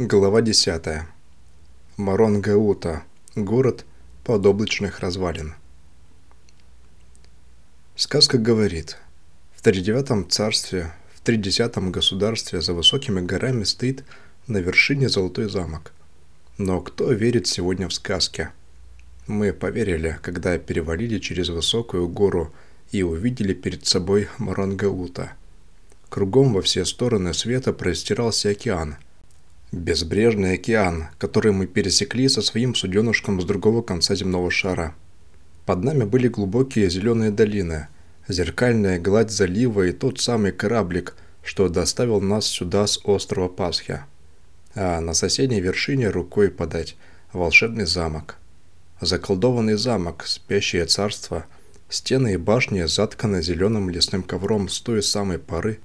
Глава 10. Маронгаута. Город подоблачных развалин. Сказка говорит, в тридевятом царстве, в тридесятом государстве за высокими горами стоит на вершине золотой замок. Но кто верит сегодня в сказки? Мы поверили, когда перевалили через высокую гору и увидели перед собой Маронгаута. Кругом во все стороны света простирался океан – Безбрежный океан, который мы пересекли со своим суденушком с другого конца земного шара. Под нами были глубокие зеленые долины, зеркальная гладь залива и тот самый кораблик, что доставил нас сюда с острова Пасхи. А на соседней вершине рукой подать волшебный замок. Заколдованный замок, спящее царство, стены и башни затканы зеленым лесным ковром с той самой поры,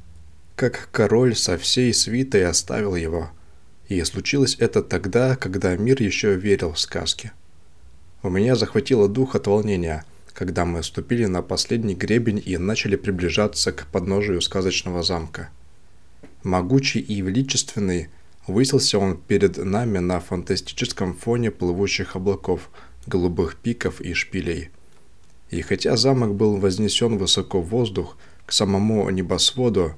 как король со всей свитой оставил его – и случилось это тогда, когда мир еще верил в сказки. У меня захватило дух от волнения, когда мы ступили на последний гребень и начали приближаться к подножию сказочного замка. Могучий и величественный, высился он перед нами на фантастическом фоне плывущих облаков, голубых пиков и шпилей. И хотя замок был вознесен высоко в воздух, к самому небосводу,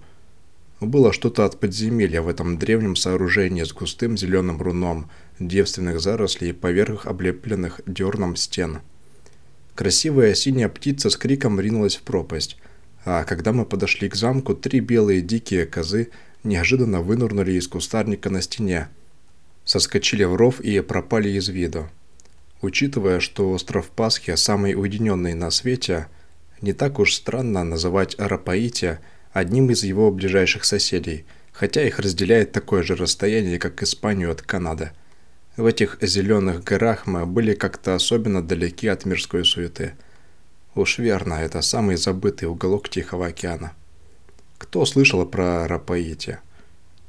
было что-то от подземелья в этом древнем сооружении с густым зеленым руном, девственных зарослей поверх облепленных дерном стен. Красивая синяя птица с криком ринулась в пропасть, а когда мы подошли к замку, три белые дикие козы неожиданно вынырнули из кустарника на стене, соскочили в ров и пропали из виду. Учитывая, что остров Пасхи самый уединенный на свете, не так уж странно называть Арапаити – одним из его ближайших соседей, хотя их разделяет такое же расстояние, как Испанию от Канады. В этих зеленых горах мы были как-то особенно далеки от мирской суеты. Уж верно, это самый забытый уголок Тихого океана. Кто слышал про Рапаити?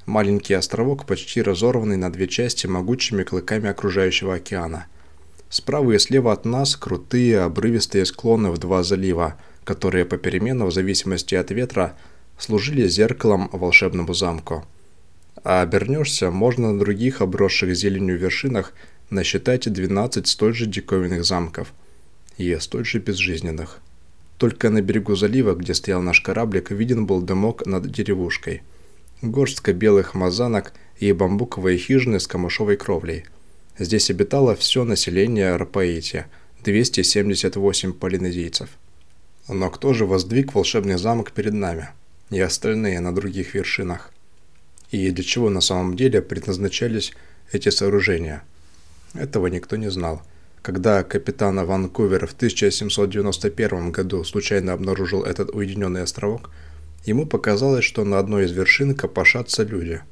Маленький островок, почти разорванный на две части могучими клыками окружающего океана. Справа и слева от нас крутые обрывистые склоны в два залива, которые попеременно в зависимости от ветра служили зеркалом волшебному замку. А обернешься, можно на других обросших зеленью вершинах насчитать 12 столь же диковинных замков и столь же безжизненных. Только на берегу залива, где стоял наш кораблик, виден был дымок над деревушкой. Горстка белых мазанок и бамбуковые хижины с камышовой кровлей. Здесь обитало все население Рапаити – 278 полинезийцев. Но кто же воздвиг волшебный замок перед нами? И остальные на других вершинах. И для чего на самом деле предназначались эти сооружения? Этого никто не знал. Когда капитан Ванкувер в 1791 году случайно обнаружил этот уединенный островок, ему показалось, что на одной из вершин копошатся люди.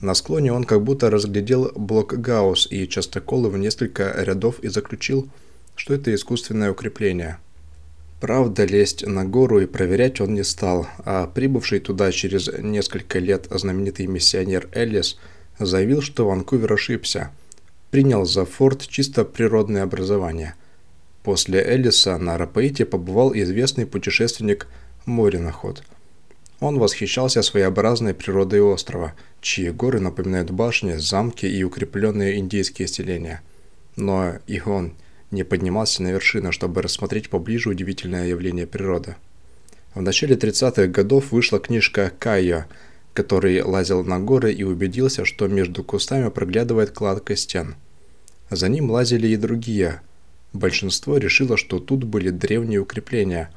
На склоне он как будто разглядел блок Гаусс и частоколы в несколько рядов и заключил, что это искусственное укрепление – Правда, лезть на гору и проверять он не стал, а прибывший туда через несколько лет знаменитый миссионер Эллис заявил, что Ванкувер ошибся. Принял за форт чисто природное образование. После Эллиса на Рапаите побывал известный путешественник Мориноход. Он восхищался своеобразной природой острова, чьи горы напоминают башни, замки и укрепленные индейские селения. Но и он – не поднимался на вершину, чтобы рассмотреть поближе удивительное явление природы. В начале 30-х годов вышла книжка Кайо, который лазил на горы и убедился, что между кустами проглядывает кладка стен. За ним лазили и другие. Большинство решило, что тут были древние укрепления,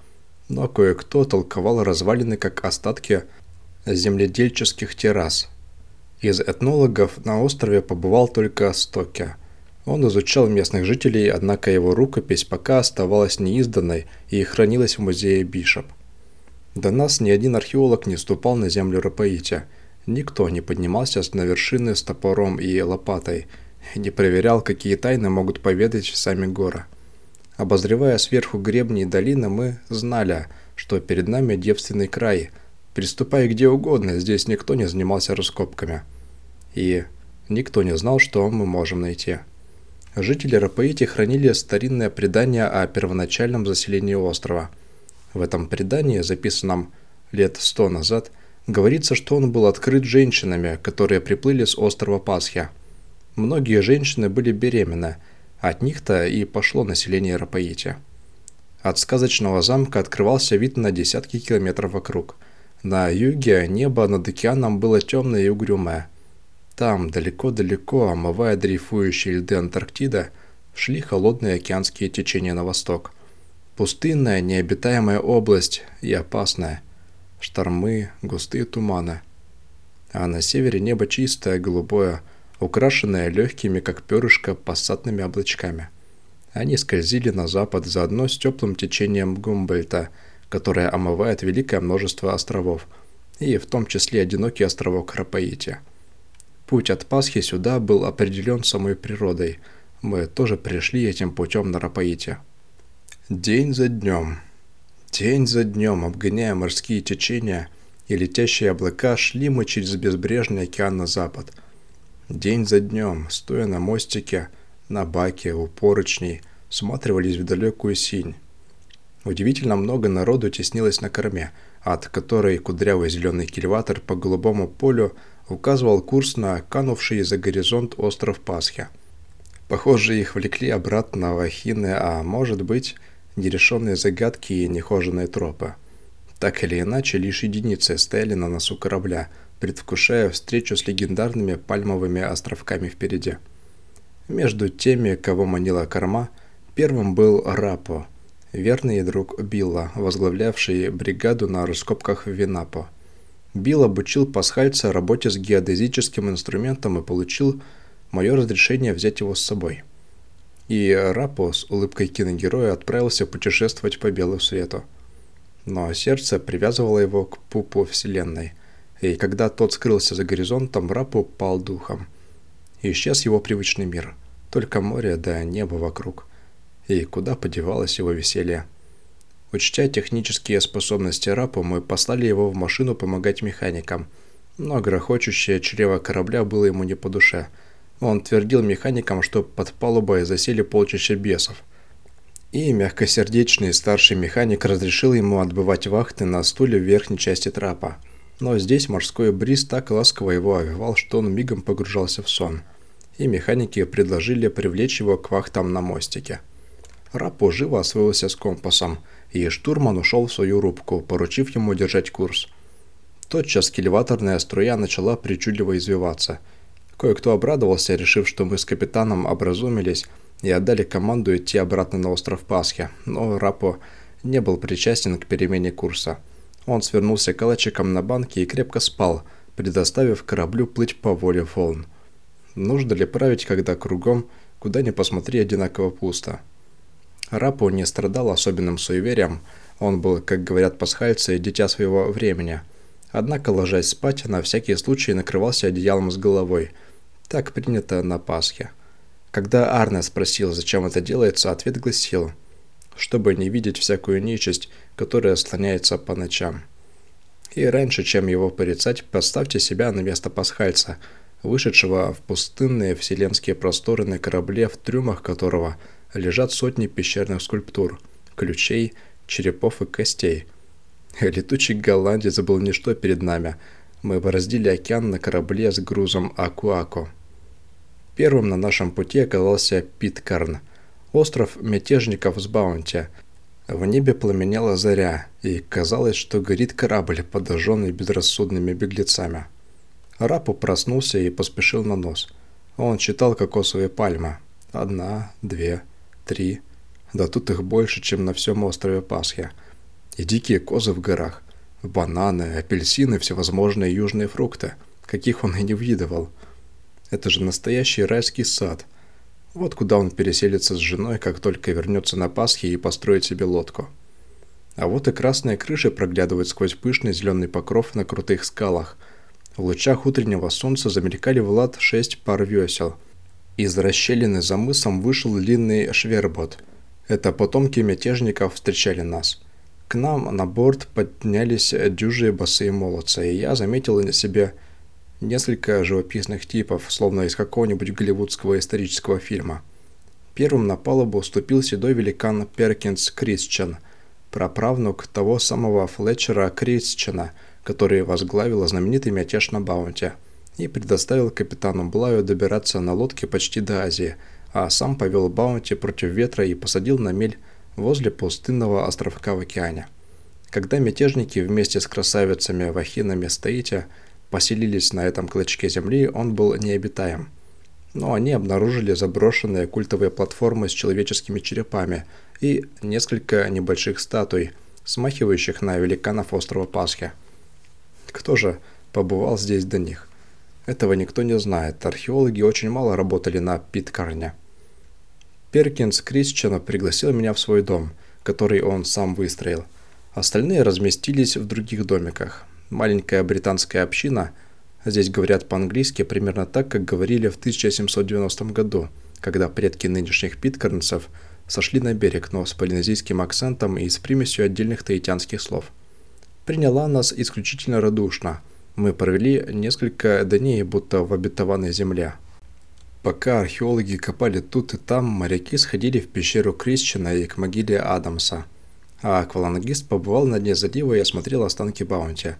но кое-кто толковал развалины как остатки земледельческих террас. Из этнологов на острове побывал только Стоке – он изучал местных жителей, однако его рукопись пока оставалась неизданной и хранилась в музее Бишоп. До нас ни один археолог не ступал на землю Рапаити. Никто не поднимался на вершины с топором и лопатой, не проверял, какие тайны могут поведать сами горы. Обозревая сверху гребни и долины, мы знали, что перед нами девственный край. Приступая где угодно, здесь никто не занимался раскопками. И никто не знал, что мы можем найти. Жители Рапаити хранили старинное предание о первоначальном заселении острова. В этом предании, записанном лет сто назад, Говорится, что он был открыт женщинами, которые приплыли с острова Пасхи. Многие женщины были беременны, от них-то и пошло население Рапаити. От сказочного замка открывался вид на десятки километров вокруг. На юге небо над океаном было темное и угрюмое. Там, далеко-далеко, омывая дрейфующие льды Антарктиды, шли холодные океанские течения на восток. Пустынная, необитаемая область и опасная – штормы, густые туманы. А на севере небо чистое, голубое, украшенное легкими, как перышко, пассатными облачками. Они скользили на запад заодно с теплым течением Гумбольта, которое омывает великое множество островов, и в том числе одинокий островок Рапаити. Путь от Пасхи сюда был определен самой природой. Мы тоже пришли этим путем на Рапаите. День за днем. День за днем, обгоняя морские течения и летящие облака, шли мы через безбрежный океан на запад. День за днем, стоя на мостике, на баке, у поручней, всматривались в далекую синь. Удивительно много народу теснилось на корме, от которой кудрявый зеленый кильватор по голубому полю указывал курс на канувший за горизонт остров Пасхи. Похоже, их влекли обратно в Ахины, а может быть, нерешенные загадки и нехоженные тропы. Так или иначе, лишь единицы стояли на носу корабля, предвкушая встречу с легендарными пальмовыми островками впереди. Между теми, кого манила корма, первым был Рапо, верный друг Билла, возглавлявший бригаду на раскопках в Винапо. Билл обучил пасхальца работе с геодезическим инструментом и получил мое разрешение взять его с собой – и Рапо с улыбкой киногероя отправился путешествовать по белу свету. Но сердце привязывало его к пупу Вселенной, и когда тот скрылся за горизонтом, Рапо пал духом. исчез его привычный мир, только море да небо вокруг. И куда подевалось его веселье? Учтя технические способности Рапу, мы послали его в машину помогать механикам, но грохочущее чрево корабля было ему не по душе – он твердил механикам, что под палубой засели полчища бесов. И мягкосердечный старший механик разрешил ему отбывать вахты на стуле в верхней части трапа. Но здесь морской бриз так ласково его овивал, что он мигом погружался в сон. И механики предложили привлечь его к вахтам на мостике. Рапо живо освоился с компасом, и штурман ушел в свою рубку, поручив ему держать курс. Тотчас кильваторная струя начала причудливо извиваться – Кое-кто обрадовался, решив, что мы с капитаном образумились и отдали команду идти обратно на остров Пасхи, но Рапо не был причастен к перемене курса. Он свернулся калачиком на банке и крепко спал, предоставив кораблю плыть по воле волн. Нужно ли править, когда кругом, куда ни посмотри, одинаково пусто? Рапо не страдал особенным суеверием, он был, как говорят пасхальцы, дитя своего времени. Однако, ложась спать, на всякий случай накрывался одеялом с головой – так принято на Пасхе. Когда Арне спросил, зачем это делается, ответ гласил, чтобы не видеть всякую нечисть, которая слоняется по ночам. И раньше, чем его порицать, поставьте себя на место пасхальца, вышедшего в пустынные вселенские просторы на корабле, в трюмах которого лежат сотни пещерных скульптур, ключей, черепов и костей. Летучий голландец был ничто перед нами. Мы бороздили океан на корабле с грузом Акуако. Первым на нашем пути оказался Питкарн, остров мятежников с Баунти. В небе пламенела заря, и казалось, что горит корабль, подожженный безрассудными беглецами. Рапу проснулся и поспешил на нос. Он читал кокосовые пальмы. Одна, две, три. Да тут их больше, чем на всем острове Пасхи. И дикие козы в горах. Бананы, апельсины, всевозможные южные фрукты, каких он и не видывал – это же настоящий райский сад. Вот куда он переселится с женой, как только вернется на Пасхи и построит себе лодку. А вот и красные крыши проглядывают сквозь пышный зеленый покров на крутых скалах. В лучах утреннего солнца замелькали в лад шесть пар весел. Из расщелины за мысом вышел длинный швербот. Это потомки мятежников встречали нас. К нам на борт поднялись дюжие босые молодцы, и я заметил на себе несколько живописных типов, словно из какого-нибудь голливудского исторического фильма. Первым на палубу ступил седой великан Перкинс Крисчен, праправнук того самого Флетчера Крисчена, который возглавил знаменитый мятеж на Баунте и предоставил капитану Блаю добираться на лодке почти до Азии, а сам повел Баунти против ветра и посадил на мель возле пустынного островка в океане. Когда мятежники вместе с красавицами Вахинами Стаити поселились на этом клочке земли, он был необитаем. Но они обнаружили заброшенные культовые платформы с человеческими черепами и несколько небольших статуй, смахивающих на великанов острова Пасхи. Кто же побывал здесь до них? Этого никто не знает. Археологи очень мало работали на Питкарне. Перкинс Крисчена пригласил меня в свой дом, который он сам выстроил. Остальные разместились в других домиках. Маленькая британская община, здесь говорят по-английски примерно так, как говорили в 1790 году, когда предки нынешних питкарнцев сошли на берег, но с полинезийским акцентом и с примесью отдельных таитянских слов. Приняла нас исключительно радушно. Мы провели несколько дней, будто в обетованной земле. Пока археологи копали тут и там, моряки сходили в пещеру Крисчина и к могиле Адамса. А аквалангист побывал на дне залива и осмотрел останки Баунти.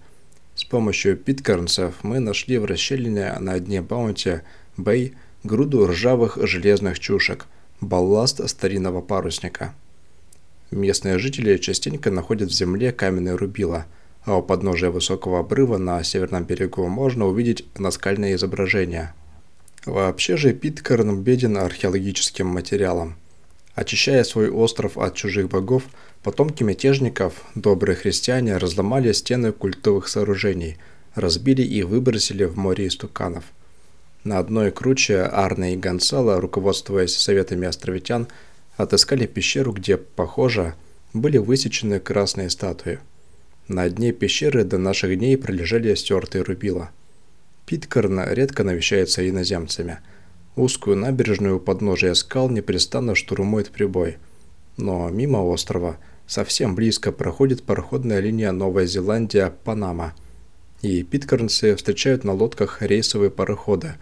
С помощью питкарнцев мы нашли в расщелине на дне Баунти Бэй груду ржавых железных чушек, балласт старинного парусника. Местные жители частенько находят в земле каменные рубила, а у подножия высокого обрыва на северном берегу можно увидеть наскальное изображение – Вообще же Питкарн беден археологическим материалом. Очищая свой остров от чужих богов, потомки мятежников, добрые христиане, разломали стены культовых сооружений, разбили и выбросили в море истуканов. На одной круче Арне и Гонсало, руководствуясь советами островитян, отыскали пещеру, где, похоже, были высечены красные статуи. На дне пещеры до наших дней пролежали стертые рубила – Питкарн редко навещается иноземцами. Узкую набережную у подножия скал непрестанно штурмует прибой. Но мимо острова совсем близко проходит пароходная линия Новая Зеландия-Панама. И питкарнцы встречают на лодках рейсовые пароходы,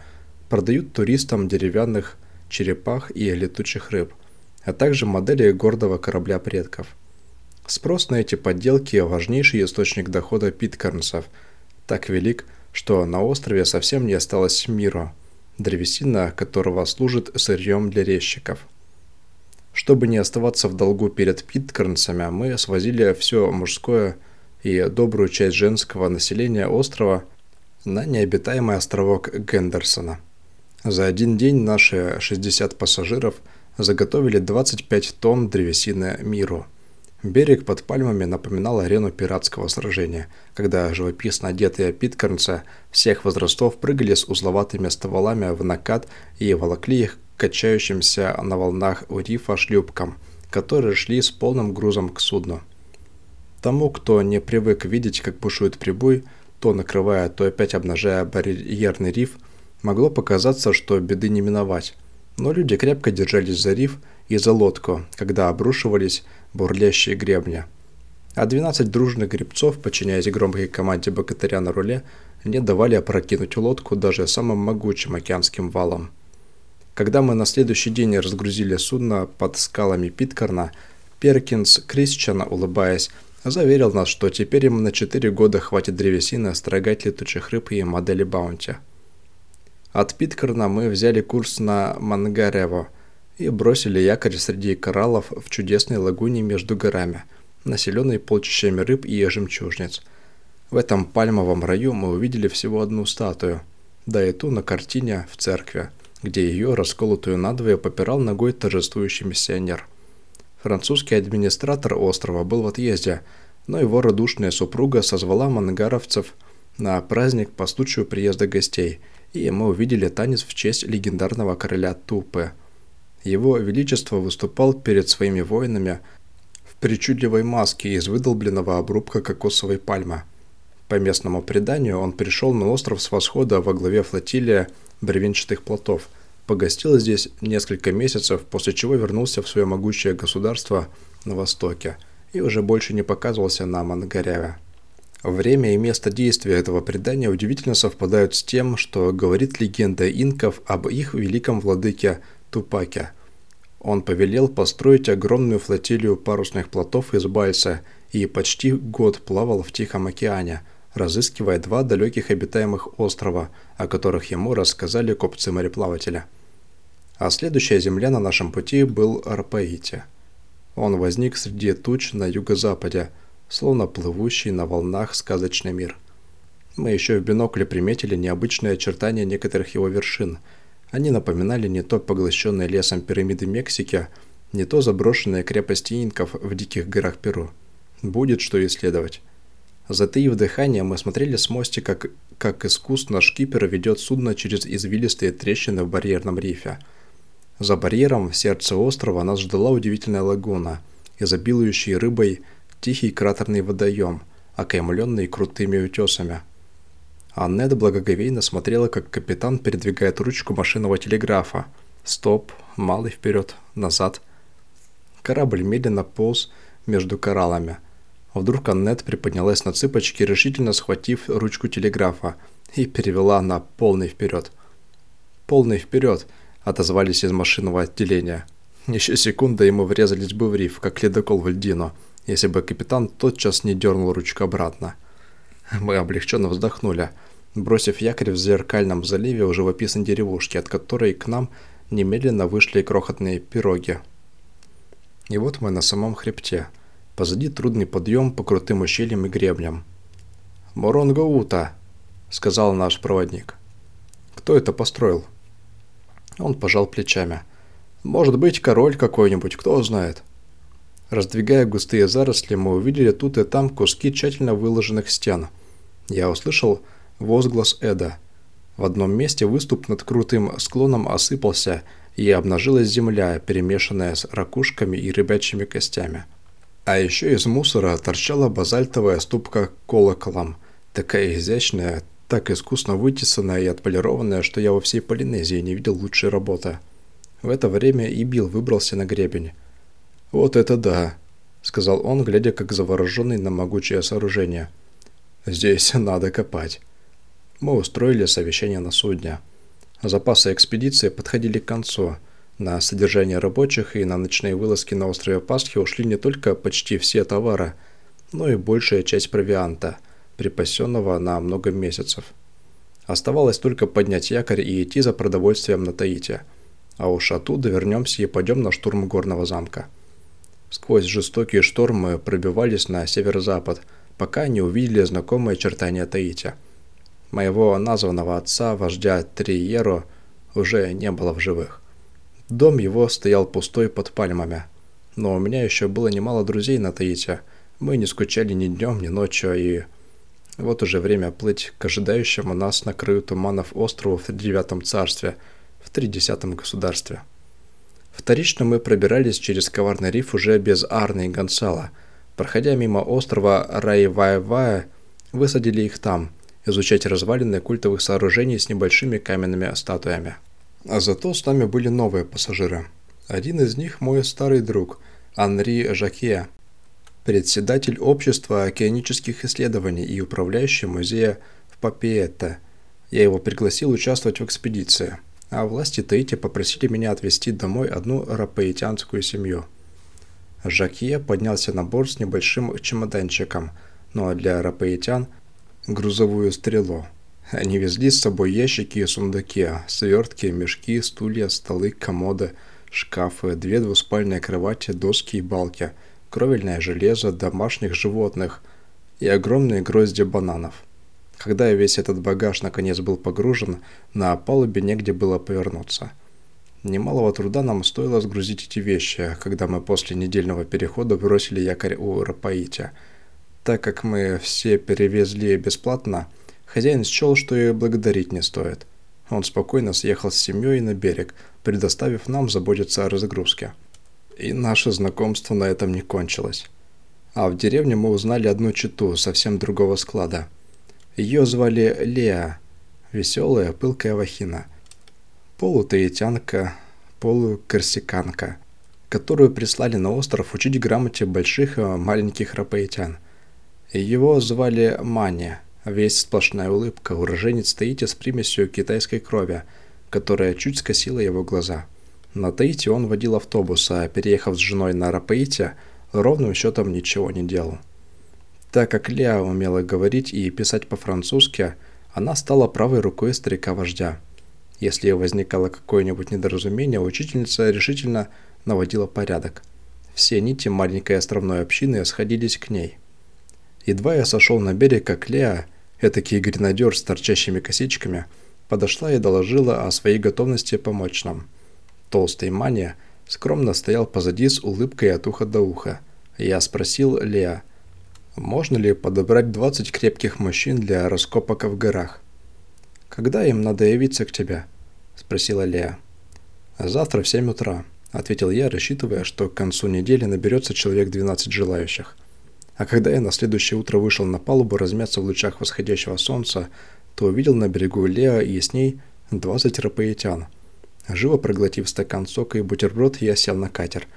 продают туристам деревянных черепах и летучих рыб, а также модели гордого корабля предков. Спрос на эти подделки – важнейший источник дохода питкарнцев, так велик – что на острове совсем не осталось мира, древесина которого служит сырьем для резчиков. Чтобы не оставаться в долгу перед питкарнцами, мы свозили все мужское и добрую часть женского населения острова на необитаемый островок Гендерсона. За один день наши 60 пассажиров заготовили 25 тонн древесины миру – Берег под пальмами напоминал арену пиратского сражения, когда живописно одетые питкарнцы всех возрастов прыгали с узловатыми стволами в накат и волокли их качающимся на волнах у рифа шлюпкам, которые шли с полным грузом к судну. Тому, кто не привык видеть, как бушует прибой, то накрывая, то опять обнажая барьерный риф, могло показаться, что беды не миновать. Но люди крепко держались за риф и за лодку, когда обрушивались бурлящие гребни. А 12 дружных гребцов, подчиняясь громкой команде богатыря на руле, не давали опрокинуть лодку даже самым могучим океанским валом. Когда мы на следующий день разгрузили судно под скалами Питкарна, Перкинс, Крисчан, улыбаясь, заверил нас, что теперь им на 4 года хватит древесины строгать летучих рыб и модели Баунти. От Питкарна мы взяли курс на Мангарево – и бросили якорь среди кораллов в чудесной лагуне между горами, населенной полчищами рыб и жемчужниц. В этом пальмовом раю мы увидели всего одну статую, да и ту на картине в церкви, где ее, расколотую надвое, попирал ногой торжествующий миссионер. Французский администратор острова был в отъезде, но его радушная супруга созвала мангаровцев на праздник по случаю приезда гостей, и мы увидели танец в честь легендарного короля Тупы – его Величество выступал перед своими воинами в причудливой маске из выдолбленного обрубка кокосовой пальмы. По местному преданию, он пришел на остров с восхода во главе флотилии бревенчатых плотов, погостил здесь несколько месяцев, после чего вернулся в свое могучее государство на востоке и уже больше не показывался на Мангаряве. Время и место действия этого предания удивительно совпадают с тем, что говорит легенда инков об их великом владыке Тупаке. Он повелел построить огромную флотилию парусных плотов из Бальса и почти год плавал в Тихом океане, разыскивая два далеких обитаемых острова, о которых ему рассказали купцы-мореплавателя. А следующая земля на нашем пути был Арпаити. Он возник среди туч на юго-западе, словно плывущий на волнах сказочный мир. Мы еще в бинокле приметили необычные очертания некоторых его вершин. Они напоминали не то поглощенные лесом пирамиды Мексики, не то заброшенные крепости инков в диких горах Перу. Будет что исследовать. Затаив дыхание, мы смотрели с мостика, как, как искусно шкипер ведет судно через извилистые трещины в барьерном рифе. За барьером в сердце острова нас ждала удивительная лагуна, изобилующий рыбой тихий кратерный водоем, окаймленный крутыми утесами. Аннет благоговейно смотрела, как капитан передвигает ручку машинного телеграфа. Стоп, малый вперед, назад. Корабль медленно полз между кораллами – Вдруг Аннет приподнялась на цыпочки, решительно схватив ручку телеграфа, и перевела на полный вперед. «Полный вперед!» – отозвались из машинного отделения. Еще секунда, ему врезались бы в риф, как ледокол в льдину, если бы капитан тотчас не дернул ручку обратно. Мы облегченно вздохнули, бросив якорь в зеркальном заливе у живописной деревушки, от которой к нам немедленно вышли крохотные пироги. И вот мы на самом хребте – Позади трудный подъем по крутым ущельям и гребням. «Моронго-Ута», — сказал наш проводник. «Кто это построил?» Он пожал плечами. «Может быть, король какой-нибудь, кто знает». Раздвигая густые заросли, мы увидели тут и там куски тщательно выложенных стен. Я услышал возглас Эда. В одном месте выступ над крутым склоном осыпался, и обнажилась земля, перемешанная с ракушками и рыбячьими костями. А еще из мусора торчала базальтовая ступка колоколом, такая изящная, так искусно вытесанная и отполированная, что я во всей Полинезии не видел лучшей работы. В это время и Билл выбрался на гребень. «Вот это да!» — сказал он, глядя как завороженный на могучее сооружение. «Здесь надо копать». Мы устроили совещание на судне. Запасы экспедиции подходили к концу — на содержание рабочих и на ночные вылазки на острове Пасхи ушли не только почти все товары, но и большая часть провианта, припасенного на много месяцев. Оставалось только поднять якорь и идти за продовольствием на Таити, а уж оттуда вернемся и пойдем на штурм горного замка. Сквозь жестокие штормы пробивались на северо-запад, пока не увидели знакомые очертания Таити. Моего названного отца, вождя Триеро, уже не было в живых. Дом его стоял пустой под пальмами. Но у меня еще было немало друзей на Таите. Мы не скучали ни днем, ни ночью, и... Вот уже время плыть к ожидающему нас на краю туманов острову в Тридевятом царстве, в Тридесятом государстве. Вторично мы пробирались через коварный риф уже без Арны и Гонсала. Проходя мимо острова Райвая-Вая, высадили их там, изучать развалины культовых сооружений с небольшими каменными статуями. А зато с нами были новые пассажиры. Один из них мой старый друг, Анри Жакье, председатель общества океанических исследований и управляющий музея в Папиетте. Я его пригласил участвовать в экспедиции, а власти Таити попросили меня отвезти домой одну рапаитянскую семью. Жакье поднялся на борт с небольшим чемоданчиком, ну а для рапаитян – грузовую стрелу – они везли с собой ящики и сундуки, свертки, мешки, стулья, столы, комоды, шкафы, две двуспальные кровати, доски и балки, кровельное железо, домашних животных и огромные грозди бананов. Когда весь этот багаж наконец был погружен, на палубе негде было повернуться. Немалого труда нам стоило сгрузить эти вещи, когда мы после недельного перехода бросили якорь у Рапаити. Так как мы все перевезли бесплатно – Хозяин счел, что и благодарить не стоит. Он спокойно съехал с семьей на берег, предоставив нам заботиться о разгрузке. И наше знакомство на этом не кончилось. А в деревне мы узнали одну читу совсем другого склада. Ее звали Леа, веселая, пылкая вахина. Полутаитянка, полукорсиканка, которую прислали на остров учить грамоте больших и маленьких рапаитян. Его звали Маня – Весь сплошная улыбка, уроженец Таити с примесью китайской крови, которая чуть скосила его глаза. На Таити он водил автобус, а переехав с женой на Рапаите, ровным счетом ничего не делал. Так как Леа умела говорить и писать по-французски, она стала правой рукой старика-вождя. Если возникало какое-нибудь недоразумение, учительница решительно наводила порядок. Все нити маленькой островной общины сходились к ней. Едва я сошел на берег, как Леа, этакий гренадер с торчащими косичками, подошла и доложила о своей готовности помочь нам. Толстый Мания скромно стоял позади с улыбкой от уха до уха. Я спросил Леа, можно ли подобрать 20 крепких мужчин для раскопок в горах? «Когда им надо явиться к тебе?» – спросила Леа. «Завтра в 7 утра», – ответил я, рассчитывая, что к концу недели наберется человек 12 желающих. А когда я на следующее утро вышел на палубу размяться в лучах восходящего солнца, то увидел на берегу Леа и с ней 20 рапаитян. Живо проглотив стакан сока и бутерброд, я сел на катер.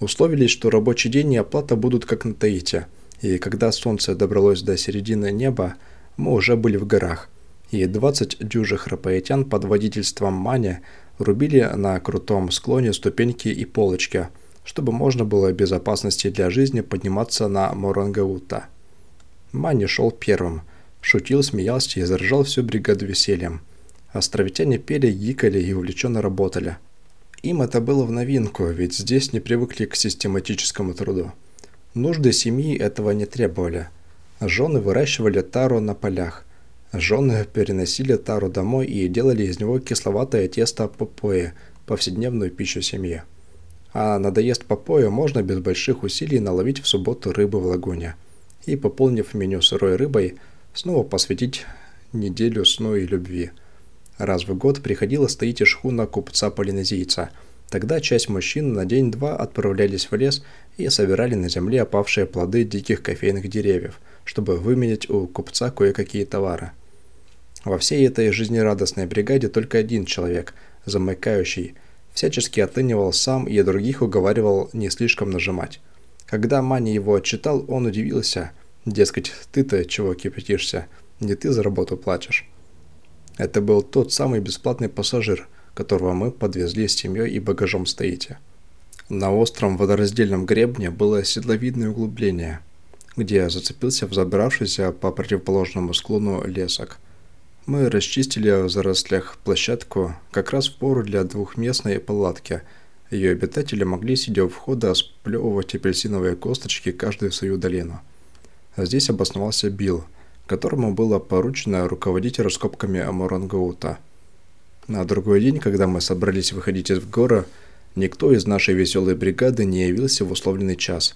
Условились, что рабочий день и оплата будут как на Таите – и когда солнце добралось до середины неба, мы уже были в горах, и 20 дюжих рапаэтян под водительством Мани рубили на крутом склоне ступеньки и полочки, чтобы можно было без опасности для жизни подниматься на Морангаута. Мани шел первым, шутил, смеялся и заряжал всю бригаду весельем. Островитяне пели, гикали и увлеченно работали. Им это было в новинку, ведь здесь не привыкли к систематическому труду. Нужды семьи этого не требовали. Жены выращивали тару на полях. Жены переносили тару домой и делали из него кисловатое тесто попои, повседневную пищу семьи. А надоест попоя можно без больших усилий наловить в субботу рыбы в лагуне. И, пополнив меню сырой рыбой, снова посвятить неделю сну и любви. Раз в год приходила стоить шхуна купца-полинезийца – Тогда часть мужчин на день-два отправлялись в лес и собирали на земле опавшие плоды диких кофейных деревьев, чтобы выменять у купца кое-какие товары. Во всей этой жизнерадостной бригаде только один человек, замыкающий, всячески отлынивал сам и других уговаривал не слишком нажимать. Когда Мани его отчитал, он удивился. Дескать, ты-то чего кипятишься? Не ты за работу плачешь. Это был тот самый бесплатный пассажир – которого мы подвезли с семьей и багажом стоите. На остром водораздельном гребне было седловидное углубление, где я зацепился в забравшийся по противоположному склону лесок. Мы расчистили в зарослях площадку как раз в пору для двухместной палатки. Ее обитатели могли, сидя у входа, сплевывать апельсиновые косточки каждую в свою долину. Здесь обосновался Билл, которому было поручено руководить раскопками Аморангаута – на другой день, когда мы собрались выходить из гора, никто из нашей веселой бригады не явился в условленный час.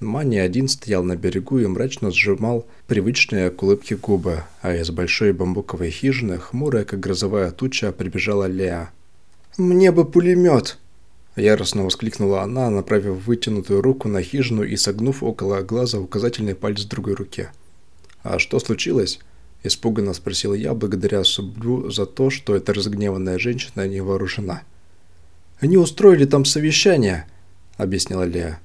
Мани один стоял на берегу и мрачно сжимал привычные к улыбке губы, а из большой бамбуковой хижины, хмурая, как грозовая туча, прибежала Леа. «Мне бы пулемет!» Яростно воскликнула она, направив вытянутую руку на хижину и согнув около глаза указательный палец другой руки. «А что случилось?» – испуганно спросил я, благодаря Сублю за то, что эта разгневанная женщина не вооружена. «Они устроили там совещание», – объяснила Лея.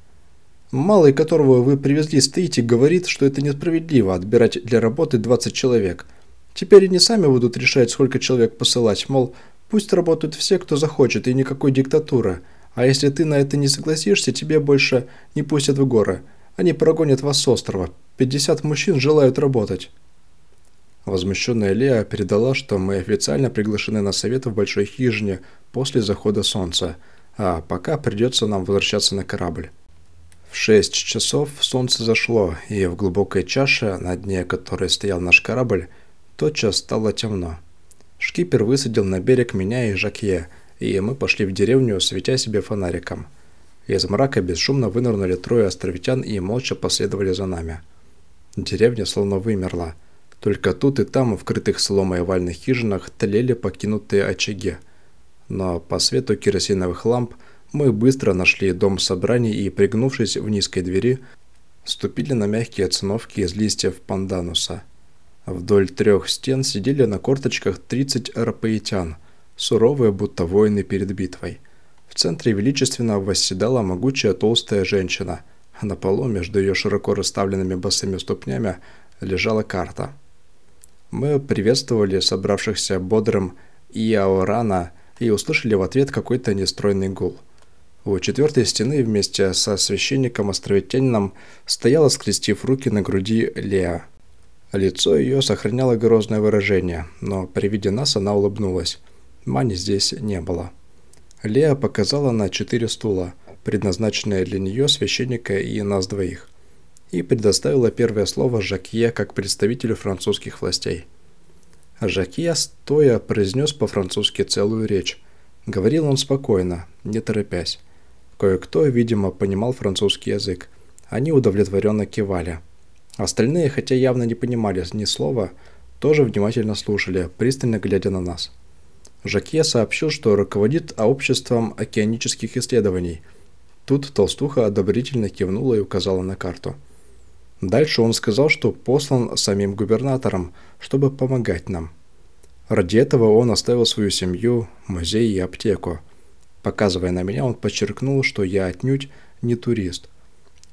«Малый, которого вы привезли, стоите, говорит, что это несправедливо отбирать для работы 20 человек. Теперь они сами будут решать, сколько человек посылать, мол, пусть работают все, кто захочет, и никакой диктатуры. А если ты на это не согласишься, тебе больше не пустят в горы. Они прогонят вас с острова. 50 мужчин желают работать». Возмущенная Леа передала, что мы официально приглашены на совет в Большой хижине после захода солнца, а пока придется нам возвращаться на корабль. В шесть часов солнце зашло, и в глубокой чаше, на дне которой стоял наш корабль, тотчас стало темно. Шкипер высадил на берег меня и Жакье, и мы пошли в деревню, светя себе фонариком. Из мрака бесшумно вынырнули трое островитян и молча последовали за нами. Деревня словно вымерла – только тут и там, в крытых соломой овальных хижинах, тлели покинутые очаги. Но по свету керосиновых ламп мы быстро нашли дом собраний и, пригнувшись в низкой двери, ступили на мягкие циновки из листьев пандануса. Вдоль трех стен сидели на корточках 30 рапаитян, суровые, будто воины перед битвой. В центре величественно восседала могучая толстая женщина, а на полу между ее широко расставленными босыми ступнями лежала карта – мы приветствовали собравшихся бодрым «Иаорана» и услышали в ответ какой-то нестройный гул. У четвертой стены вместе со священником-островитянином стояла, скрестив руки на груди, Леа. Лицо ее сохраняло грозное выражение, но при виде нас она улыбнулась. Мани здесь не было. Леа показала на четыре стула, предназначенные для нее, священника и нас двоих, и предоставила первое слово Жакье как представителю французских властей. Жакье стоя произнес по-французски целую речь. Говорил он спокойно, не торопясь. Кое-кто, видимо, понимал французский язык. Они удовлетворенно кивали. Остальные, хотя явно не понимали ни слова, тоже внимательно слушали, пристально глядя на нас. Жаке сообщил, что руководит обществом океанических исследований. Тут толстуха одобрительно кивнула и указала на карту. Дальше он сказал, что послан самим губернатором, чтобы помогать нам. Ради этого он оставил свою семью, музей и аптеку. Показывая на меня, он подчеркнул, что я отнюдь не турист.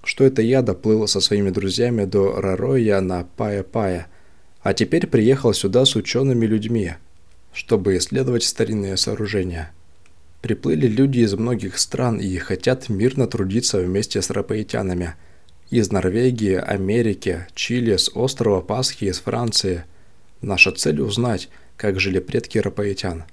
Что это я доплыл со своими друзьями до Рароя на Пая-Пая, а теперь приехал сюда с учеными людьми – чтобы исследовать старинные сооружения. Приплыли люди из многих стран и хотят мирно трудиться вместе с рапаитянами. Из Норвегии, Америки, Чили, с острова Пасхи, из Франции. Наша цель узнать, как жили предки рапаитян.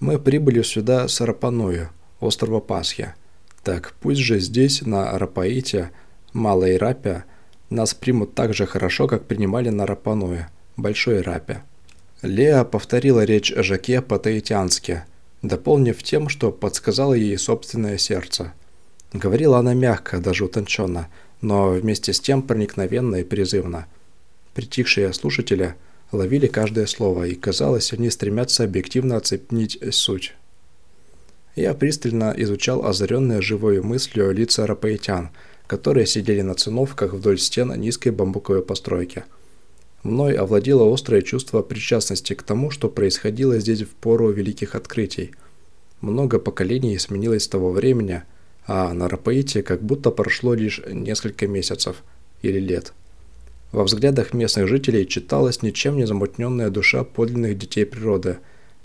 Мы прибыли сюда с Рапаною, острова Пасхи. Так пусть же здесь, на Рапаите, Малой Рапе, нас примут так же хорошо, как принимали на Рапаное, Большой Рапе. Леа повторила речь Жаке по-таитянски, дополнив тем, что подсказало ей собственное сердце. Говорила она мягко, даже утонченно, но вместе с тем проникновенно и призывно. Притихшие слушатели ловили каждое слово, и, казалось, они стремятся объективно оценить суть. Я пристально изучал озаренные живой мыслью лица рапаитян, которые сидели на циновках вдоль стен низкой бамбуковой постройки – Мной овладело острое чувство причастности к тому, что происходило здесь в пору великих открытий. Много поколений сменилось с того времени, а на Рапаите как будто прошло лишь несколько месяцев или лет. Во взглядах местных жителей читалась ничем не замутненная душа подлинных детей природы,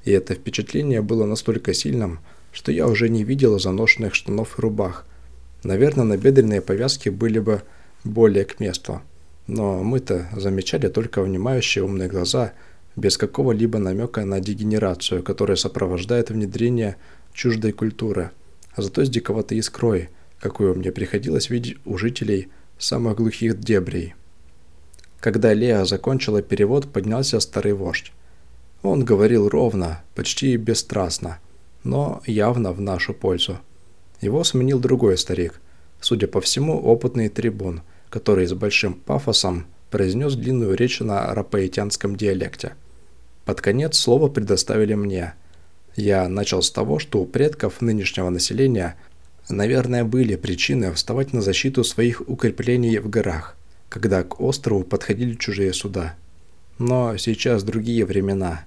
и это впечатление было настолько сильным, что я уже не видел заношенных штанов и рубах. Наверное, набедренные повязки были бы более к месту. Но мы-то замечали только внимающие умные глаза, без какого-либо намека на дегенерацию, которая сопровождает внедрение чуждой культуры, а зато с диковатой искрой, какую мне приходилось видеть у жителей самых глухих дебрей. Когда Леа закончила перевод, поднялся старый вождь. Он говорил ровно, почти бесстрастно, но явно в нашу пользу. Его сменил другой старик, судя по всему, опытный трибун – который с большим пафосом произнес длинную речь на рапаитянском диалекте. Под конец слово предоставили мне. Я начал с того, что у предков нынешнего населения, наверное, были причины вставать на защиту своих укреплений в горах, когда к острову подходили чужие суда. Но сейчас другие времена.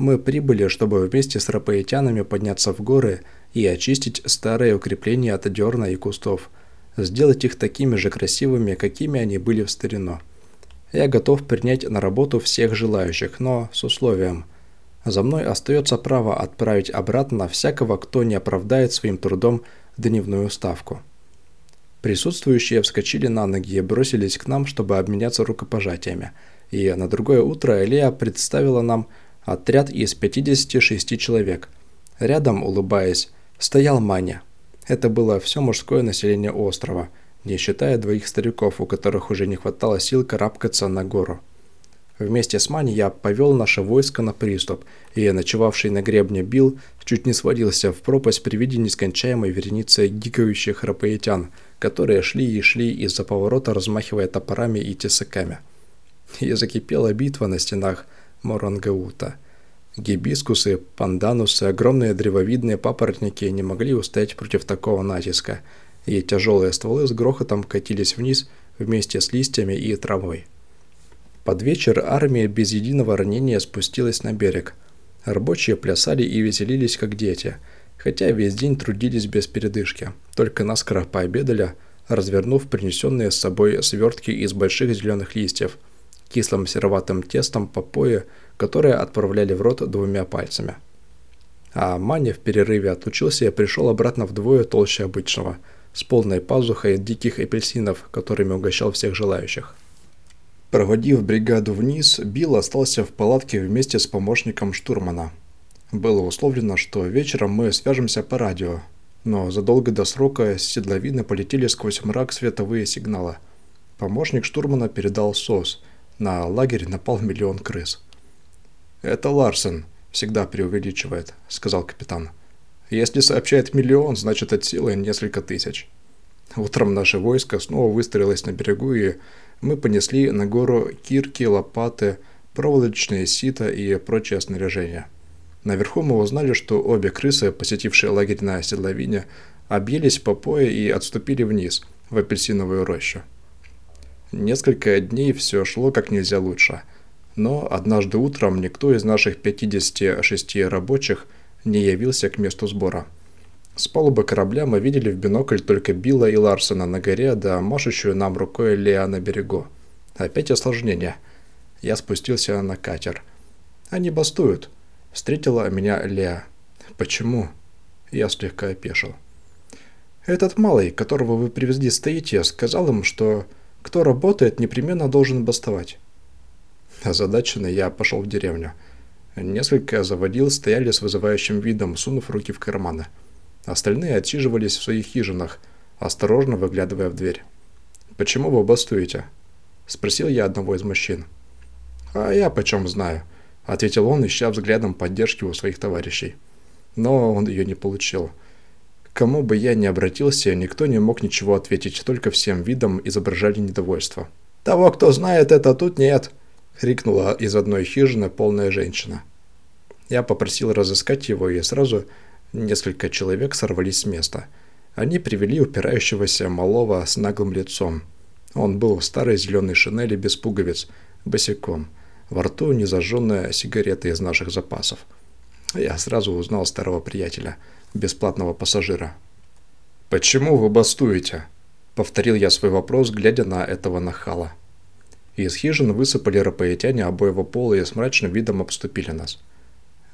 Мы прибыли, чтобы вместе с рапаитянами подняться в горы и очистить старые укрепления от дерна и кустов – сделать их такими же красивыми, какими они были в старину. Я готов принять на работу всех желающих, но с условием. За мной остается право отправить обратно всякого, кто не оправдает своим трудом дневную ставку. Присутствующие вскочили на ноги и бросились к нам, чтобы обменяться рукопожатиями. И на другое утро Элия представила нам отряд из 56 человек. Рядом, улыбаясь, стоял Маня – это было все мужское население острова, не считая двоих стариков, у которых уже не хватало сил карабкаться на гору. Вместе с Мани я повел наше войско на приступ, и ночевавший на гребне Билл чуть не свалился в пропасть при виде нескончаемой вереницы гикающих рапаитян, которые шли и шли из-за поворота, размахивая топорами и тесаками. И закипела битва на стенах Морангаута – Гибискусы, панданусы, огромные древовидные папоротники не могли устоять против такого натиска, и тяжелые стволы с грохотом катились вниз вместе с листьями и травой. Под вечер армия без единого ранения спустилась на берег. Рабочие плясали и веселились, как дети, хотя весь день трудились без передышки, только наскоро пообедали, развернув принесенные с собой свертки из больших зеленых листьев, кислым сероватым тестом по пое, которые отправляли в рот двумя пальцами. А Маня в перерыве отучился и пришел обратно вдвое толще обычного, с полной пазухой диких апельсинов, которыми угощал всех желающих. Проводив бригаду вниз, Билл остался в палатке вместе с помощником штурмана. Было условлено, что вечером мы свяжемся по радио, но задолго до срока с седловины полетели сквозь мрак световые сигналы. Помощник штурмана передал СОС. На лагерь напал миллион крыс. «Это Ларсен», всегда преувеличивает», — сказал капитан. «Если сообщает миллион, значит от силы несколько тысяч». Утром наше войско снова выстроилось на берегу, и мы понесли на гору кирки, лопаты, проволочные сито и прочее снаряжение. Наверху мы узнали, что обе крысы, посетившие лагерь на седловине, объелись по пое и отступили вниз, в апельсиновую рощу. Несколько дней все шло как нельзя лучше. Но однажды утром никто из наших 56 рабочих не явился к месту сбора. С палубы корабля мы видели в бинокль только Билла и Ларсона на горе, да машущую нам рукой Леа на берегу. Опять осложнение. Я спустился на катер. Они бастуют. Встретила меня Леа. Почему? Я слегка опешил. Этот малый, которого вы привезли с Таити, сказал им, что кто работает, непременно должен бастовать. Озадаченный я пошел в деревню. Несколько заводил стояли с вызывающим видом, сунув руки в карманы. Остальные отсиживались в своих хижинах, осторожно выглядывая в дверь. «Почему вы бастуете?» – спросил я одного из мужчин. «А я почем знаю?» – ответил он, ища взглядом поддержки у своих товарищей. Но он ее не получил. Кому бы я ни обратился, никто не мог ничего ответить, только всем видом изображали недовольство. «Того, кто знает это, тут нет!» — крикнула из одной хижины полная женщина. Я попросил разыскать его, и сразу несколько человек сорвались с места. Они привели упирающегося малого с наглым лицом. Он был в старой зеленой шинели без пуговиц, босиком. Во рту незажженная сигарета из наших запасов. Я сразу узнал старого приятеля, бесплатного пассажира. «Почему вы бастуете?» — повторил я свой вопрос, глядя на этого нахала. Из хижин высыпали рапоэтяне обоего пола и с мрачным видом обступили нас.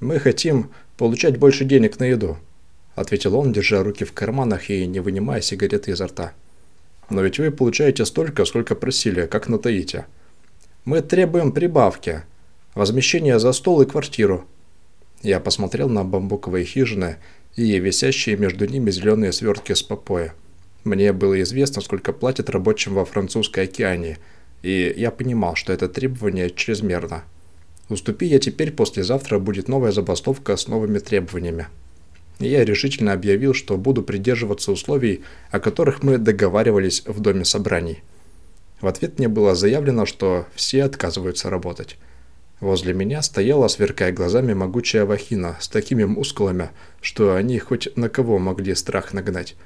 «Мы хотим получать больше денег на еду», — ответил он, держа руки в карманах и не вынимая сигареты изо рта. «Но ведь вы получаете столько, сколько просили, как на Таите. Мы требуем прибавки, возмещение за стол и квартиру». Я посмотрел на бамбуковые хижины и висящие между ними зеленые свертки с попоя. Мне было известно, сколько платят рабочим во французской океане — и я понимал, что это требование чрезмерно. Уступи я теперь, послезавтра будет новая забастовка с новыми требованиями. И я решительно объявил, что буду придерживаться условий, о которых мы договаривались в доме собраний. В ответ мне было заявлено, что все отказываются работать. Возле меня стояла, сверкая глазами, могучая вахина с такими мускулами, что они хоть на кого могли страх нагнать.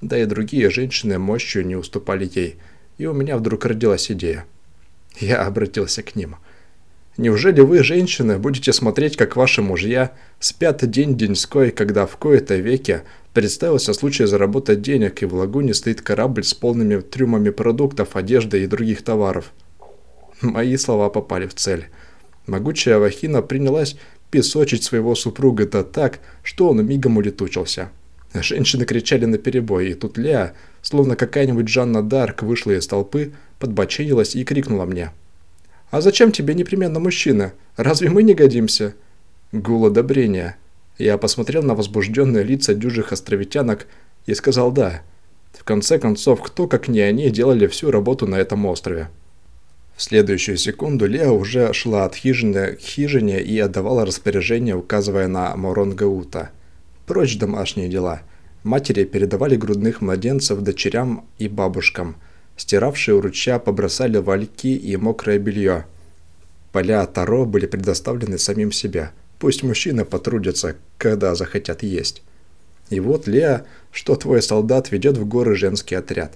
Да и другие женщины мощью не уступали ей – и у меня вдруг родилась идея. Я обратился к ним. Неужели вы, женщины, будете смотреть, как ваши мужья спят день-деньской, когда в кои-то веке представился случай заработать денег, и в лагуне стоит корабль с полными трюмами продуктов, одежды и других товаров? Мои слова попали в цель. Могучая Вахина принялась песочить своего супруга да так, что он мигом улетучился. Женщины кричали на перебой, и тут Леа, словно какая-нибудь Жанна Дарк, вышла из толпы, подбоченилась и крикнула мне. «А зачем тебе непременно мужчина? Разве мы не годимся?» Гул одобрения. Я посмотрел на возбужденные лица дюжих островитянок и сказал «да». В конце концов, кто, как не они, делали всю работу на этом острове. Следующую секунду Леа уже шла от хижины к хижине и отдавала распоряжение, указывая на Моронгаута – Прочь домашние дела. Матери передавали грудных младенцев дочерям и бабушкам. Стиравшие у ручья побросали вальки и мокрое белье. Поля Таро были предоставлены самим себе. Пусть мужчины потрудятся, когда захотят есть. И вот, Леа, что твой солдат ведет в горы женский отряд.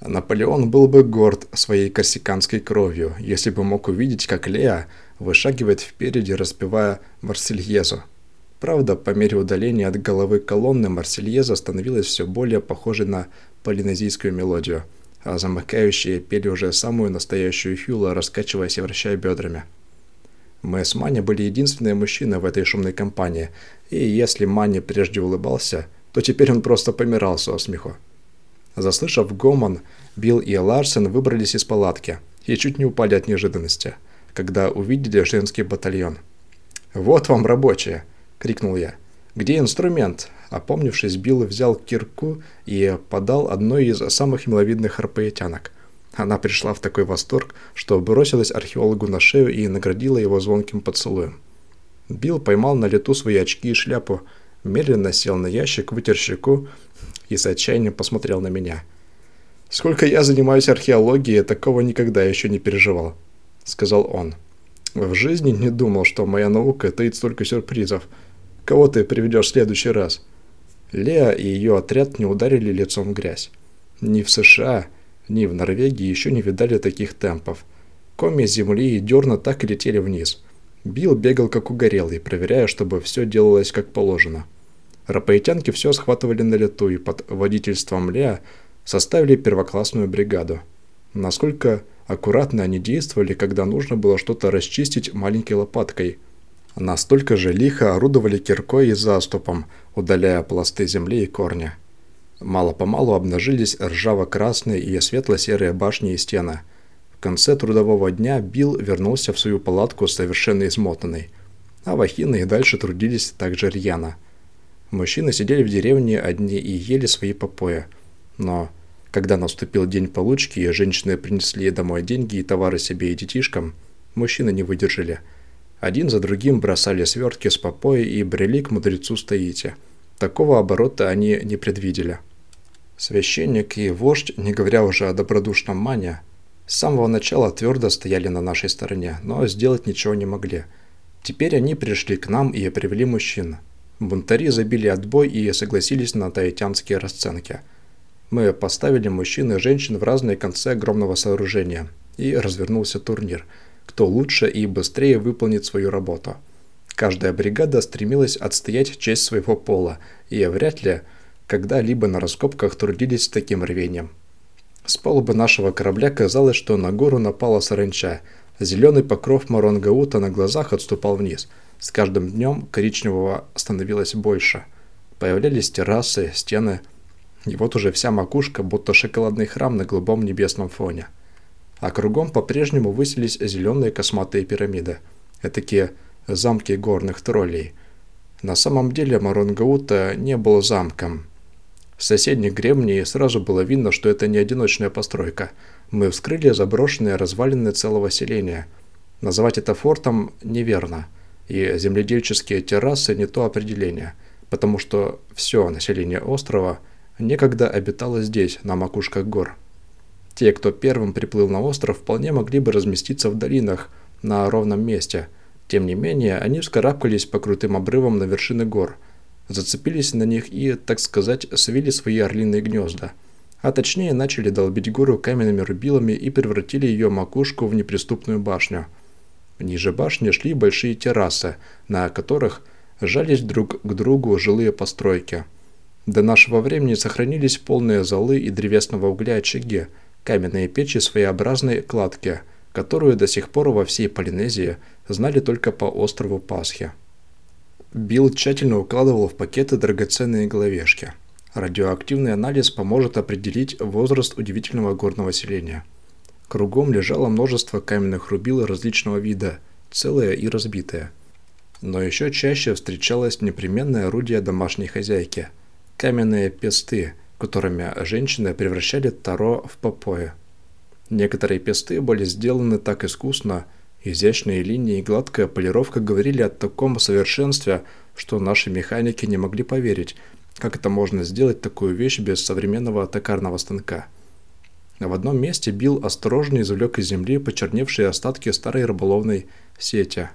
Наполеон был бы горд своей корсиканской кровью, если бы мог увидеть, как Леа вышагивает впереди, распевая Марсельезу. Правда, по мере удаления от головы колонны Марсельеза становилась все более похожей на полинезийскую мелодию, а замыкающие пели уже самую настоящую хюла, раскачиваясь и вращая бедрами. Мы с Мани были единственные мужчины в этой шумной компании, и если Мани прежде улыбался, то теперь он просто помирал со смеху. Заслышав гомон, Билл и Ларсен выбрались из палатки и чуть не упали от неожиданности, когда увидели женский батальон. «Вот вам рабочие!» — крикнул я. «Где инструмент?» Опомнившись, Билл взял кирку и подал одной из самых миловидных арпаэтянок. Она пришла в такой восторг, что бросилась археологу на шею и наградила его звонким поцелуем. Билл поймал на лету свои очки и шляпу, медленно сел на ящик, вытер щеку и с отчаянием посмотрел на меня. «Сколько я занимаюсь археологией, такого никогда еще не переживал», — сказал он. «В жизни не думал, что моя наука таит столько сюрпризов. Кого ты приведешь в следующий раз?» Леа и ее отряд не ударили лицом в грязь. Ни в США, ни в Норвегии еще не видали таких темпов. Коми земли и дерна так и летели вниз. Билл бегал как угорелый, проверяя, чтобы все делалось как положено. Рапаитянки все схватывали на лету и под водительством Леа составили первоклассную бригаду. Насколько аккуратно они действовали, когда нужно было что-то расчистить маленькой лопаткой. Настолько же лихо орудовали киркой и заступом, удаляя пласты земли и корня. Мало-помалу обнажились ржаво-красные и светло-серые башни и стены. В конце трудового дня Билл вернулся в свою палатку совершенно измотанный, а Вахины и дальше трудились так же рьяно. Мужчины сидели в деревне одни и ели свои попои. Но когда наступил день получки и женщины принесли домой деньги и товары себе и детишкам, мужчины не выдержали. Один за другим бросали свертки с попои и брели к мудрецу Стоите. Такого оборота они не предвидели. Священник и вождь, не говоря уже о добродушном Мане, с самого начала твердо стояли на нашей стороне, но сделать ничего не могли. Теперь они пришли к нам и привели мужчин. Бунтари забили отбой и согласились на таитянские расценки. Мы поставили мужчин и женщин в разные концы огромного сооружения, и развернулся турнир, кто лучше и быстрее выполнит свою работу. Каждая бригада стремилась отстоять честь своего пола, и вряд ли когда-либо на раскопках трудились с таким рвением. С палубы нашего корабля казалось, что на гору напала саранча. Зеленый покров Маронгаута на глазах отступал вниз. С каждым днем коричневого становилось больше. Появлялись террасы, стены. И вот уже вся макушка, будто шоколадный храм на голубом небесном фоне. А кругом по-прежнему высились зеленые косматые пирамиды. Этакие замки горных троллей. На самом деле Маронгаута не был замком. С соседних гребней сразу было видно, что это не одиночная постройка. Мы вскрыли заброшенные развалины целого селения. Называть это фортом неверно. И земледельческие террасы не то определение, потому что все население острова некогда обитало здесь, на макушках гор. Те, кто первым приплыл на остров, вполне могли бы разместиться в долинах на ровном месте. Тем не менее, они вскарабкались по крутым обрывам на вершины гор – зацепились на них и, так сказать, свели свои орлиные гнезда. А точнее, начали долбить гору каменными рубилами и превратили ее макушку в неприступную башню. Ниже башни шли большие террасы, на которых жались друг к другу жилые постройки. До нашего времени сохранились полные золы и древесного угля очаги, каменные печи своеобразной кладки, которую до сих пор во всей Полинезии знали только по острову Пасхи. Билл тщательно укладывал в пакеты драгоценные головешки. Радиоактивный анализ поможет определить возраст удивительного горного селения. Кругом лежало множество каменных рубил различного вида, целые и разбитые. Но еще чаще встречалось непременное орудие домашней хозяйки – каменные песты, которыми женщины превращали таро в попои. Некоторые песты были сделаны так искусно, Изящные линии и гладкая полировка говорили о таком совершенстве, что наши механики не могли поверить, как это можно сделать такую вещь без современного токарного станка. В одном месте Билл осторожно извлек из земли почерневшие остатки старой рыболовной сети.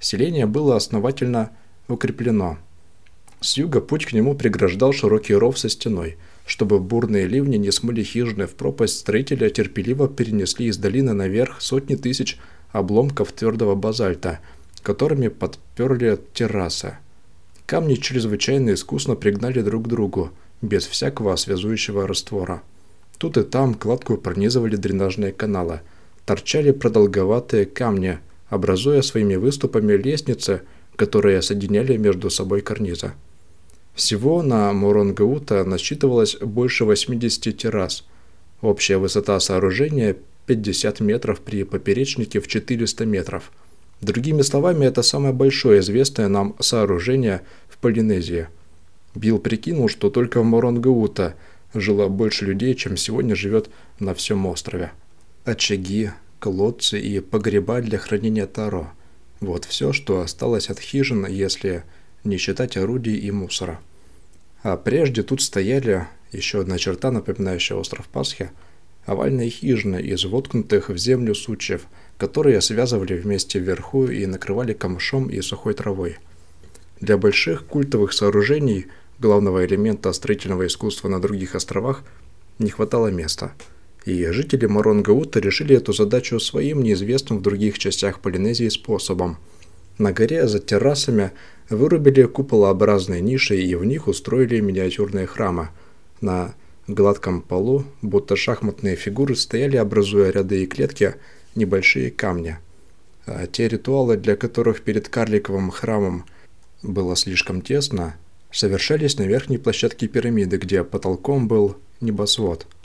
Селение было основательно укреплено. С юга путь к нему преграждал широкий ров со стеной. Чтобы бурные ливни не смыли хижины в пропасть, строители терпеливо перенесли из долины наверх сотни тысяч обломков твердого базальта, которыми подперли террасы. Камни чрезвычайно искусно пригнали друг к другу, без всякого связующего раствора. Тут и там кладку пронизывали дренажные каналы, торчали продолговатые камни, образуя своими выступами лестницы, которые соединяли между собой карнизы. Всего на Муронгаута насчитывалось больше 80 террас. Общая высота сооружения 50 метров при поперечнике в 400 метров. Другими словами, это самое большое известное нам сооружение в Полинезии. Билл прикинул, что только в Моронгаута жило больше людей, чем сегодня живет на всем острове. Очаги, колодцы и погреба для хранения таро. Вот все, что осталось от хижин, если не считать орудий и мусора. А прежде тут стояли, еще одна черта, напоминающая остров Пасхи, овальные хижины из воткнутых в землю сучьев, которые связывали вместе вверху и накрывали камышом и сухой травой. Для больших культовых сооружений, главного элемента строительного искусства на других островах, не хватало места – и жители Моронгаута решили эту задачу своим неизвестным в других частях Полинезии способом. На горе за террасами вырубили куполообразные ниши и в них устроили миниатюрные храмы. На гладком полу, будто шахматные фигуры, стояли, образуя ряды и клетки, небольшие камни. А те ритуалы, для которых перед карликовым храмом было слишком тесно, совершались на верхней площадке пирамиды, где потолком был небосвод –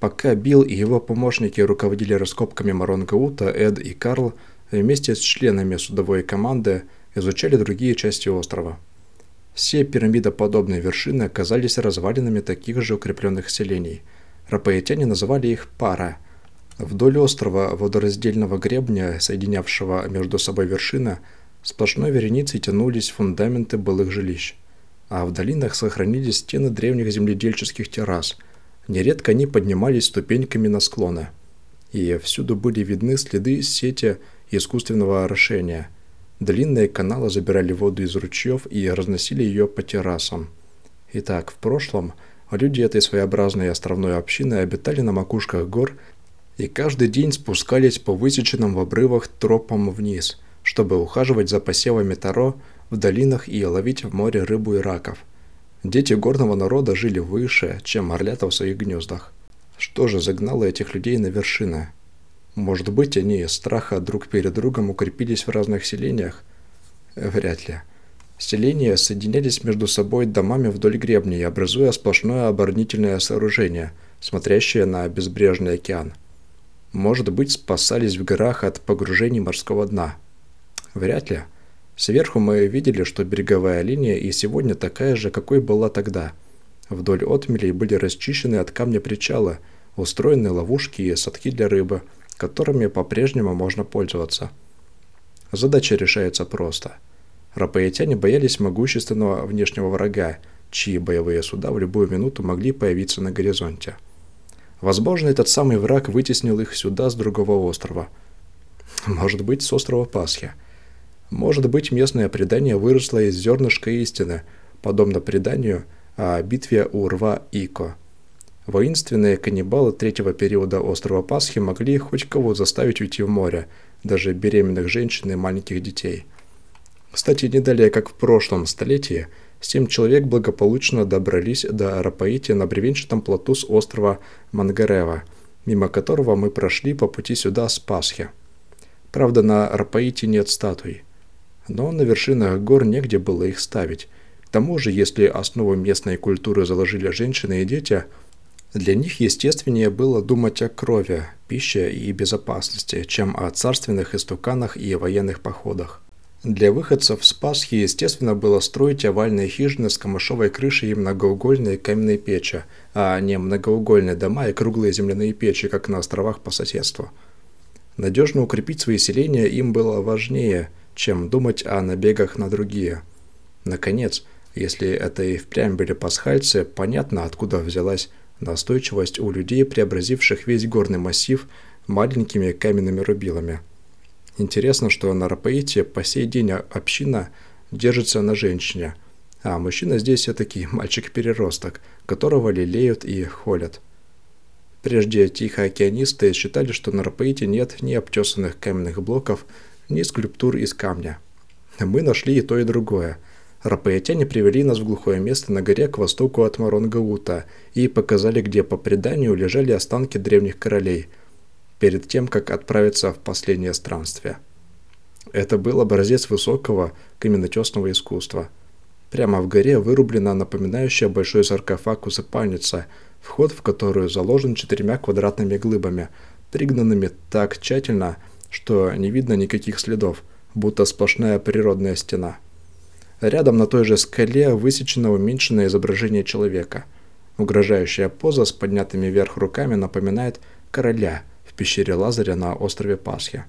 Пока Билл и его помощники руководили раскопками Маронгаута, Эд и Карл вместе с членами судовой команды изучали другие части острова. Все пирамидоподобные вершины оказались развалинами таких же укрепленных селений. Рапаитяне называли их «пара». Вдоль острова водораздельного гребня, соединявшего между собой вершины, сплошной вереницей тянулись фундаменты былых жилищ. А в долинах сохранились стены древних земледельческих террас – Нередко они поднимались ступеньками на склоны. И всюду были видны следы сети искусственного орошения. Длинные каналы забирали воду из ручьев и разносили ее по террасам. Итак, в прошлом люди этой своеобразной островной общины обитали на макушках гор и каждый день спускались по высеченным в обрывах тропам вниз, чтобы ухаживать за посевами таро в долинах и ловить в море рыбу и раков – Дети горного народа жили выше, чем орлята в своих гнездах. Что же загнало этих людей на вершины? Может быть, они из страха друг перед другом укрепились в разных селениях? Вряд ли. Селения соединялись между собой домами вдоль гребней, образуя сплошное оборонительное сооружение, смотрящее на безбрежный океан. Может быть, спасались в горах от погружений морского дна? Вряд ли. Сверху мы видели, что береговая линия и сегодня такая же, какой была тогда. Вдоль отмелей были расчищены от камня причала, устроены ловушки и садки для рыбы, которыми по-прежнему можно пользоваться. Задача решается просто. Рапаитяне боялись могущественного внешнего врага, чьи боевые суда в любую минуту могли появиться на горизонте. Возможно, этот самый враг вытеснил их сюда с другого острова. Может быть, с острова Пасхи – может быть, местное предание выросло из зернышка истины, подобно преданию о битве у рва Ико. Воинственные каннибалы третьего периода острова Пасхи могли хоть кого заставить уйти в море, даже беременных женщин и маленьких детей. Кстати, не далее, как в прошлом столетии, семь человек благополучно добрались до Арапаити на бревенчатом плоту с острова Мангарева, мимо которого мы прошли по пути сюда с Пасхи. Правда, на Арапаити нет статуй но на вершинах гор негде было их ставить. К тому же, если основу местной культуры заложили женщины и дети, для них естественнее было думать о крови, пище и безопасности, чем о царственных истуканах и военных походах. Для выходцев с Пасхи естественно было строить овальные хижины с камышовой крышей и многоугольные каменные печи, а не многоугольные дома и круглые земляные печи, как на островах по соседству. Надежно укрепить свои селения им было важнее – чем думать о набегах на другие. Наконец, если это и впрямь были пасхальцы, понятно, откуда взялась настойчивость у людей, преобразивших весь горный массив маленькими каменными рубилами. Интересно, что на Рапаите по сей день община держится на женщине, а мужчина здесь все-таки мальчик-переросток, которого лелеют и холят. Прежде тихоокеанисты считали, что на Рапаите нет ни обтесанных каменных блоков, ни скульптур из камня. Мы нашли и то, и другое. Рапаятяне привели нас в глухое место на горе к востоку от Маронгаута и показали, где по преданию лежали останки древних королей, перед тем, как отправиться в последнее странствие. Это был образец высокого каменотесного искусства. Прямо в горе вырублена напоминающая большой саркофаг усыпальница, вход в которую заложен четырьмя квадратными глыбами, пригнанными так тщательно, что не видно никаких следов, будто сплошная природная стена. Рядом на той же скале высечено уменьшенное изображение человека. Угрожающая поза с поднятыми вверх руками напоминает короля в пещере Лазаря на острове Пасхи.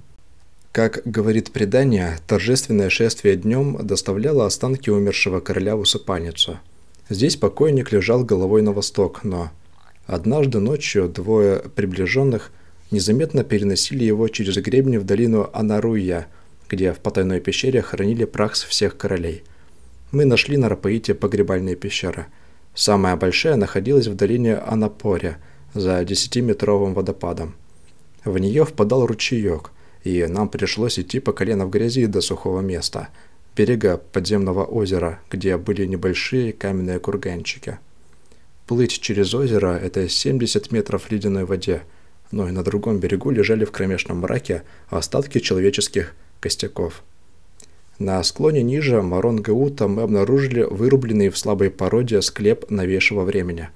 Как говорит предание, торжественное шествие днем доставляло останки умершего короля в усыпальницу. Здесь покойник лежал головой на восток, но однажды ночью двое приближенных незаметно переносили его через гребни в долину Анаруя, где в потайной пещере хранили прах всех королей – мы нашли на Рапаите погребальные пещеры. Самая большая находилась в долине Анапоря, за 10-метровым водопадом. В нее впадал ручеек, и нам пришлось идти по колено в грязи до сухого места, берега подземного озера, где были небольшие каменные курганчики. Плыть через озеро – это 70 метров в ледяной воде, но и на другом берегу лежали в кромешном мраке остатки человеческих костяков – на склоне ниже Марон-Гаута мы обнаружили вырубленный в слабой породе склеп новейшего времени.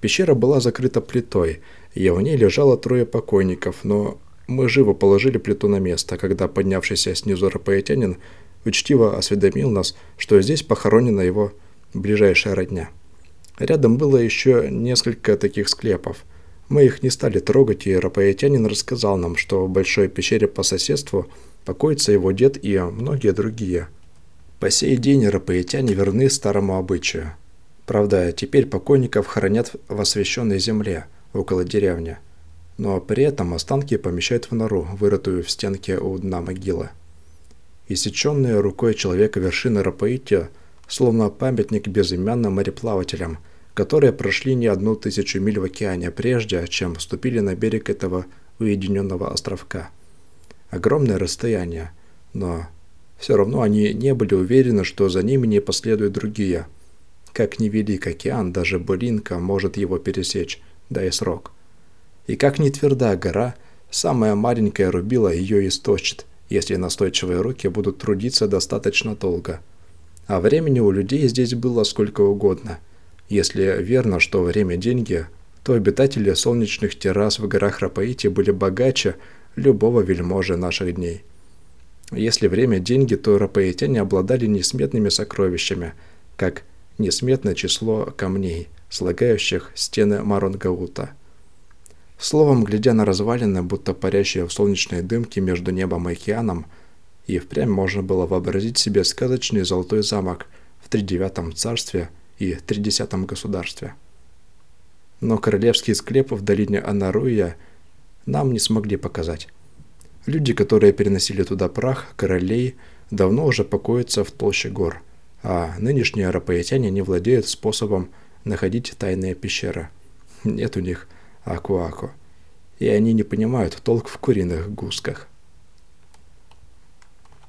Пещера была закрыта плитой, и в ней лежало трое покойников, но мы живо положили плиту на место, когда поднявшийся снизу рапаэтянин учтиво осведомил нас, что здесь похоронена его ближайшая родня. Рядом было еще несколько таких склепов. Мы их не стали трогать, и рапаэтянин рассказал нам, что в большой пещере по соседству – покоится его дед и многие другие. По сей день рапаитяне верны старому обычаю. Правда, теперь покойников хоронят в освященной земле, около деревни. Но при этом останки помещают в нору, вырытую в стенке у дна могилы. Иссеченные рукой человека вершины Рапаити, словно памятник безымянным мореплавателям, которые прошли не одну тысячу миль в океане прежде, чем вступили на берег этого уединенного островка огромное расстояние, но все равно они не были уверены, что за ними не последуют другие. Как невелик океан, даже былинка может его пересечь, да и срок. И как не тверда гора, самая маленькая рубила ее источит, если настойчивые руки будут трудиться достаточно долго. А времени у людей здесь было сколько угодно. Если верно, что время – деньги, то обитатели солнечных террас в горах Рапаити были богаче, любого вельможи наших дней. Если время – деньги, то рапаитяне обладали несметными сокровищами, как несметное число камней, слагающих стены Маронгаута. Словом, глядя на развалины, будто парящие в солнечной дымке между небом и океаном, и впрямь можно было вообразить себе сказочный золотой замок в тридевятом царстве и тридесятом государстве. Но королевский склеп в долине Анаруя – нам не смогли показать. Люди, которые переносили туда прах, королей, давно уже покоятся в толще гор, а нынешние арапаитяне не владеют способом находить тайные пещеры. Нет у них аку-аку. И они не понимают толк в куриных гусках.